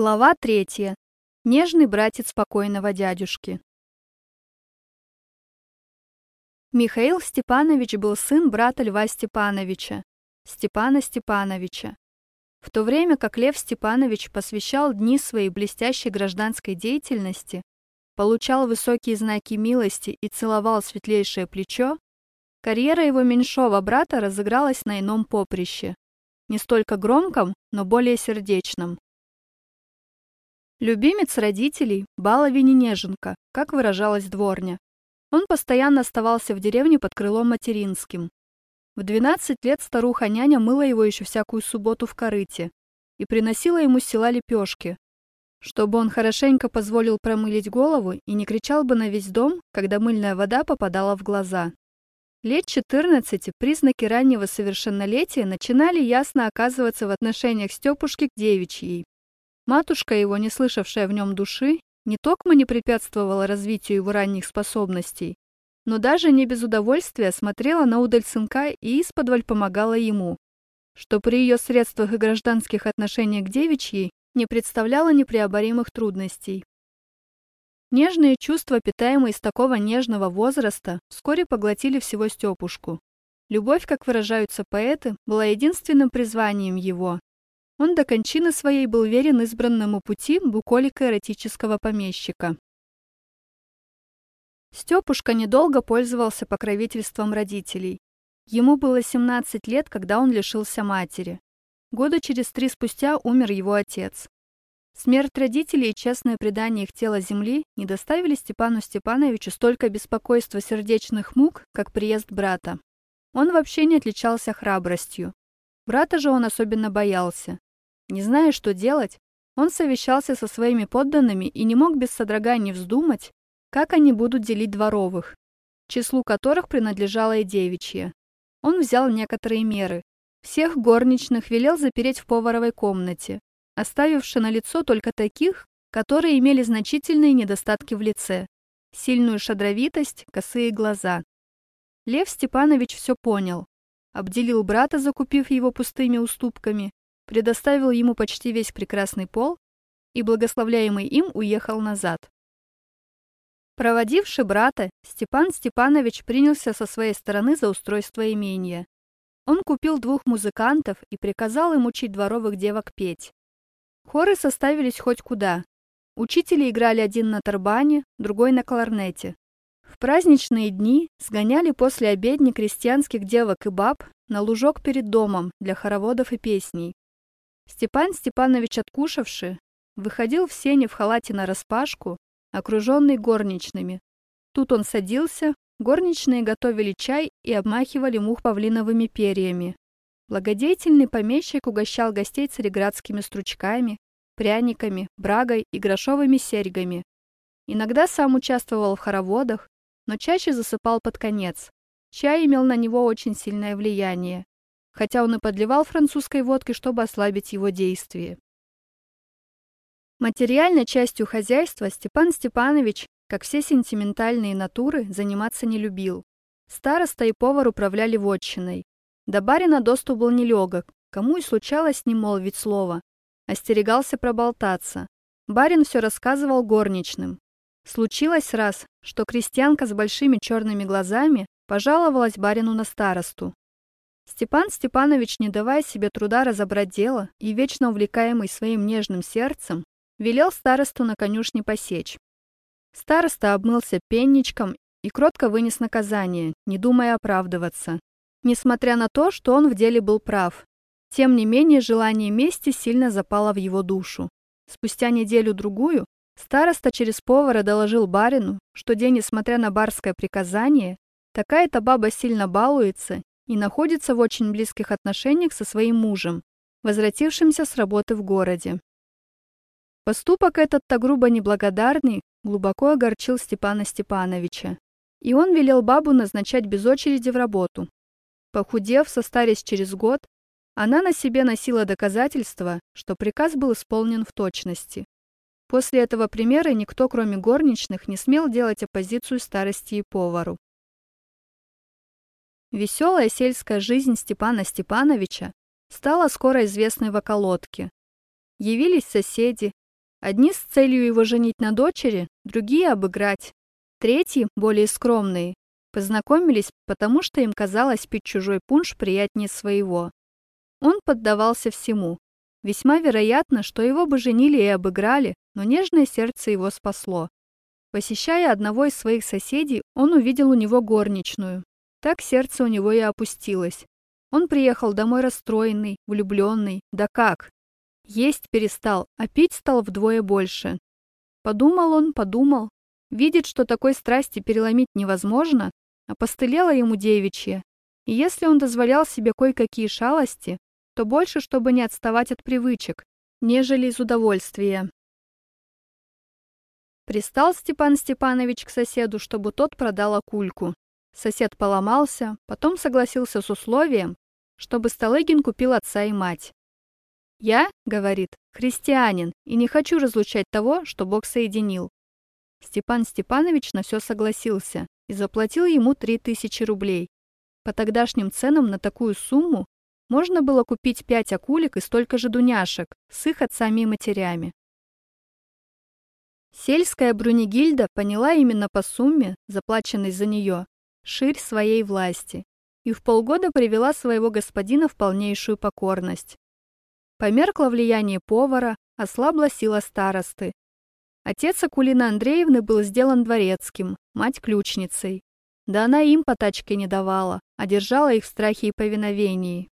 Глава третья. Нежный братец спокойного дядюшки. Михаил Степанович был сын брата Льва Степановича, Степана Степановича. В то время как Лев Степанович посвящал дни своей блестящей гражданской деятельности, получал высокие знаки милости и целовал светлейшее плечо, карьера его меньшого брата разыгралась на ином поприще, не столько громком, но более сердечном. Любимец родителей, баловень и неженка, как выражалась дворня. Он постоянно оставался в деревне под крылом материнским. В 12 лет старуха-няня мыла его еще всякую субботу в корыте и приносила ему с села лепешки, чтобы он хорошенько позволил промылить голову и не кричал бы на весь дом, когда мыльная вода попадала в глаза. Лет 14 признаки раннего совершеннолетия начинали ясно оказываться в отношениях Степушки к девичьей. Матушка его, не слышавшая в нем души, не только не препятствовала развитию его ранних способностей, но даже не без удовольствия смотрела на удаль сынка и исподволь помогала ему, что при ее средствах и гражданских отношениях к девичьей не представляло непреоборимых трудностей. Нежные чувства, питаемые с такого нежного возраста, вскоре поглотили всего Степушку. Любовь, как выражаются поэты, была единственным призванием его, он до кончины своей был верен избранному пути буколика-эротического помещика. Степушка недолго пользовался покровительством родителей. Ему было 17 лет, когда он лишился матери. Года через три спустя умер его отец. Смерть родителей и честное предание их тела земли не доставили Степану Степановичу столько беспокойства сердечных мук, как приезд брата. Он вообще не отличался храбростью. Брата же он особенно боялся. Не зная, что делать, он совещался со своими подданными и не мог без содрогания вздумать, как они будут делить дворовых, числу которых принадлежала и девичья. Он взял некоторые меры. Всех горничных велел запереть в поваровой комнате, оставивши на лицо только таких, которые имели значительные недостатки в лице, сильную шадровитость, косые глаза. Лев Степанович все понял, обделил брата, закупив его пустыми уступками, предоставил ему почти весь прекрасный пол и, благословляемый им, уехал назад. Проводивший брата, Степан Степанович принялся со своей стороны за устройство имения. Он купил двух музыкантов и приказал им учить дворовых девок петь. Хоры составились хоть куда. Учители играли один на тарбане, другой на кларнете. В праздничные дни сгоняли после обедни крестьянских девок и баб на лужок перед домом для хороводов и песней. Степан Степанович, откушавший, выходил в сене в халате нараспашку, окруженный горничными. Тут он садился, горничные готовили чай и обмахивали мух павлиновыми перьями. Благодетельный помещик угощал гостей цареградскими стручками, пряниками, брагой и грошовыми серьгами. Иногда сам участвовал в хороводах, но чаще засыпал под конец. Чай имел на него очень сильное влияние хотя он и подливал французской водкой, чтобы ослабить его действие. Материальной частью хозяйства Степан Степанович, как все сентиментальные натуры, заниматься не любил. Староста и повар управляли вотчиной. До барина доступ был нелегок, кому и случалось не молвить слова. Остерегался проболтаться. Барин все рассказывал горничным. Случилось раз, что крестьянка с большими черными глазами пожаловалась барину на старосту. Степан Степанович, не давая себе труда разобрать дело и вечно увлекаемый своим нежным сердцем, велел старосту на конюшне посечь. Староста обмылся пенничком и кротко вынес наказание, не думая оправдываться. Несмотря на то, что он в деле был прав, тем не менее желание мести сильно запало в его душу. Спустя неделю-другую староста через повара доложил барину, что день, несмотря на барское приказание, такая-то баба сильно балуется и находится в очень близких отношениях со своим мужем, возвратившимся с работы в городе. Поступок этот-то грубо неблагодарный глубоко огорчил Степана Степановича, и он велел бабу назначать без очереди в работу. Похудев, состарясь через год, она на себе носила доказательства, что приказ был исполнен в точности. После этого примера никто, кроме горничных, не смел делать оппозицию старости и повару. Веселая сельская жизнь Степана Степановича стала скоро известной в околотке. Явились соседи, Одни с целью его женить на дочери, другие обыграть. Третьи, более скромные, познакомились, потому что им казалось пить чужой пунш приятнее своего. Он поддавался всему. Весьма вероятно, что его бы женили и обыграли, но нежное сердце его спасло. Посещая одного из своих соседей, он увидел у него горничную. Так сердце у него и опустилось. Он приехал домой расстроенный, влюбленный. Да как? Есть перестал, а пить стал вдвое больше. Подумал он, подумал. Видит, что такой страсти переломить невозможно, а постылела ему девичья. И если он дозволял себе кое-какие шалости, то больше, чтобы не отставать от привычек, нежели из удовольствия. Пристал Степан Степанович к соседу, чтобы тот продал акульку. Сосед поломался, потом согласился с условием, чтобы Столыгин купил отца и мать. «Я, — говорит, — христианин и не хочу разлучать того, что Бог соединил». Степан Степанович на все согласился и заплатил ему три тысячи рублей. По тогдашним ценам на такую сумму можно было купить пять акулек и столько же дуняшек с их отцами и матерями. Сельская Брунигильда поняла именно по сумме, заплаченной за нее, ширь своей власти, и в полгода привела своего господина в полнейшую покорность. Померкло влияние повара, ослабла сила старосты. Отец Акулины Андреевны был сделан дворецким, мать ключницей. Да она им по тачке не давала, а держала их в страхе и повиновении.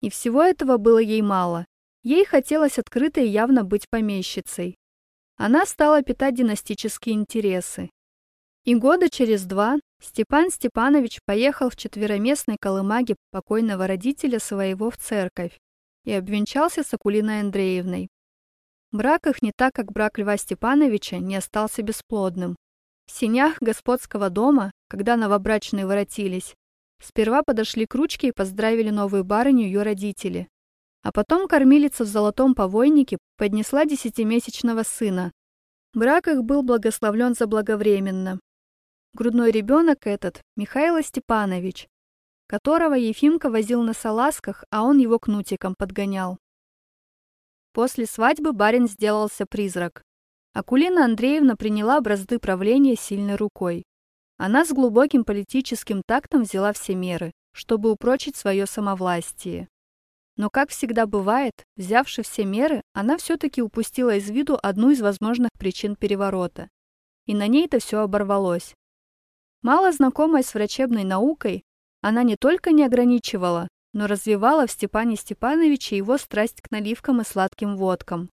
И всего этого было ей мало. Ей хотелось открыто и явно быть помещицей. Она стала питать династические интересы. И года через два Степан Степанович поехал в четвероместной колымаге покойного родителя своего в церковь и обвенчался с Акулиной Андреевной. Брак их не так, как брак Льва Степановича, не остался бесплодным. В синях господского дома, когда новобрачные воротились, сперва подошли к ручке и поздравили новую барыню ее родители. А потом кормилица в золотом повойнике поднесла десятимесячного сына. Брак их был благословлен заблаговременно. Грудной ребенок этот – Михаил Степанович, которого Ефимка возил на салазках, а он его кнутиком подгонял. После свадьбы барин сделался призрак. Акулина Андреевна приняла бразды правления сильной рукой. Она с глубоким политическим тактом взяла все меры, чтобы упрочить свое самовластие. Но, как всегда бывает, взявши все меры, она все-таки упустила из виду одну из возможных причин переворота. И на ней это все оборвалось. Мало знакомая с врачебной наукой, она не только не ограничивала, но развивала в Степане Степановиче его страсть к наливкам и сладким водкам.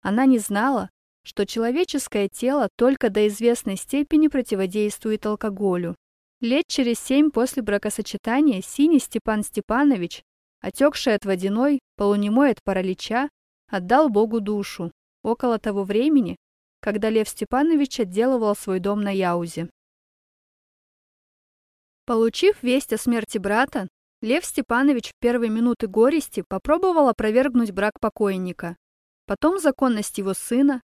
Она не знала, что человеческое тело только до известной степени противодействует алкоголю. Лет через семь после бракосочетания Синий Степан Степанович отекший от водяной, полунемой от паралича, отдал Богу душу, около того времени, когда Лев Степанович отделывал свой дом на Яузе. Получив весть о смерти брата, Лев Степанович в первые минуты горести попробовал опровергнуть брак покойника, потом законность его сына,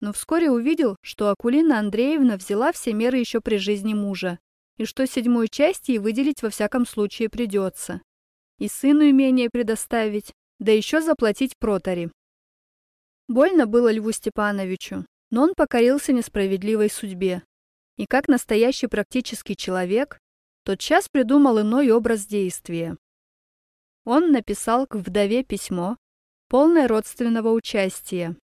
но вскоре увидел, что Акулина Андреевна взяла все меры еще при жизни мужа, и что седьмую часть ей выделить во всяком случае придется и сыну имение предоставить, да еще заплатить протари. Больно было Льву Степановичу, но он покорился несправедливой судьбе. И как настоящий практический человек, тот час придумал иной образ действия. Он написал к вдове письмо, полное родственного участия.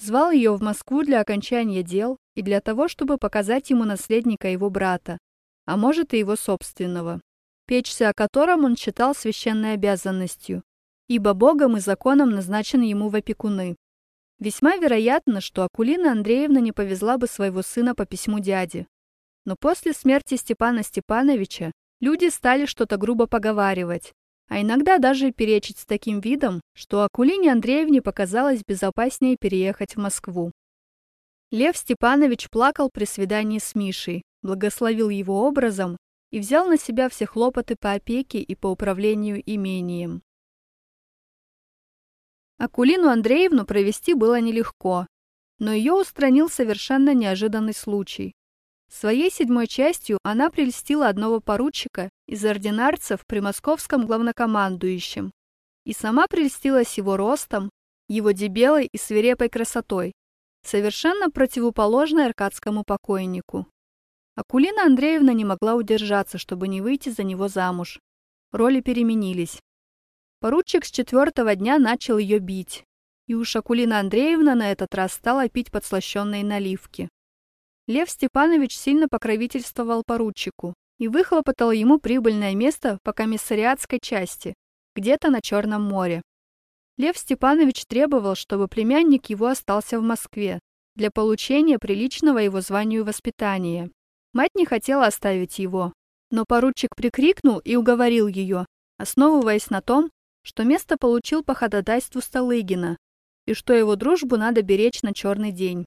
Звал ее в Москву для окончания дел и для того, чтобы показать ему наследника его брата, а может и его собственного печься о котором он считал священной обязанностью, ибо Богом и законом назначен ему в опекуны. Весьма вероятно, что Акулина Андреевна не повезла бы своего сына по письму дяди. Но после смерти Степана Степановича люди стали что-то грубо поговаривать, а иногда даже перечить с таким видом, что Акулине Андреевне показалось безопаснее переехать в Москву. Лев Степанович плакал при свидании с Мишей, благословил его образом и взял на себя все хлопоты по опеке и по управлению имением. Акулину Андреевну провести было нелегко, но ее устранил совершенно неожиданный случай. Своей седьмой частью она прельстила одного поручика из ординарцев при московском главнокомандующем и сама прельстилась его ростом, его дебелой и свирепой красотой, совершенно противоположной аркадскому покойнику. Акулина Андреевна не могла удержаться, чтобы не выйти за него замуж. Роли переменились. Поручик с четвертого дня начал ее бить, и уж Акулина Андреевна на этот раз стала пить подслащенные наливки. Лев Степанович сильно покровительствовал поручику и выхлопотал ему прибыльное место по комиссариатской части, где-то на Черном море. Лев Степанович требовал, чтобы племянник его остался в Москве для получения приличного его званию воспитания. Мать не хотела оставить его, но поручик прикрикнул и уговорил ее, основываясь на том, что место получил по ходатайству Столыгина и что его дружбу надо беречь на черный день.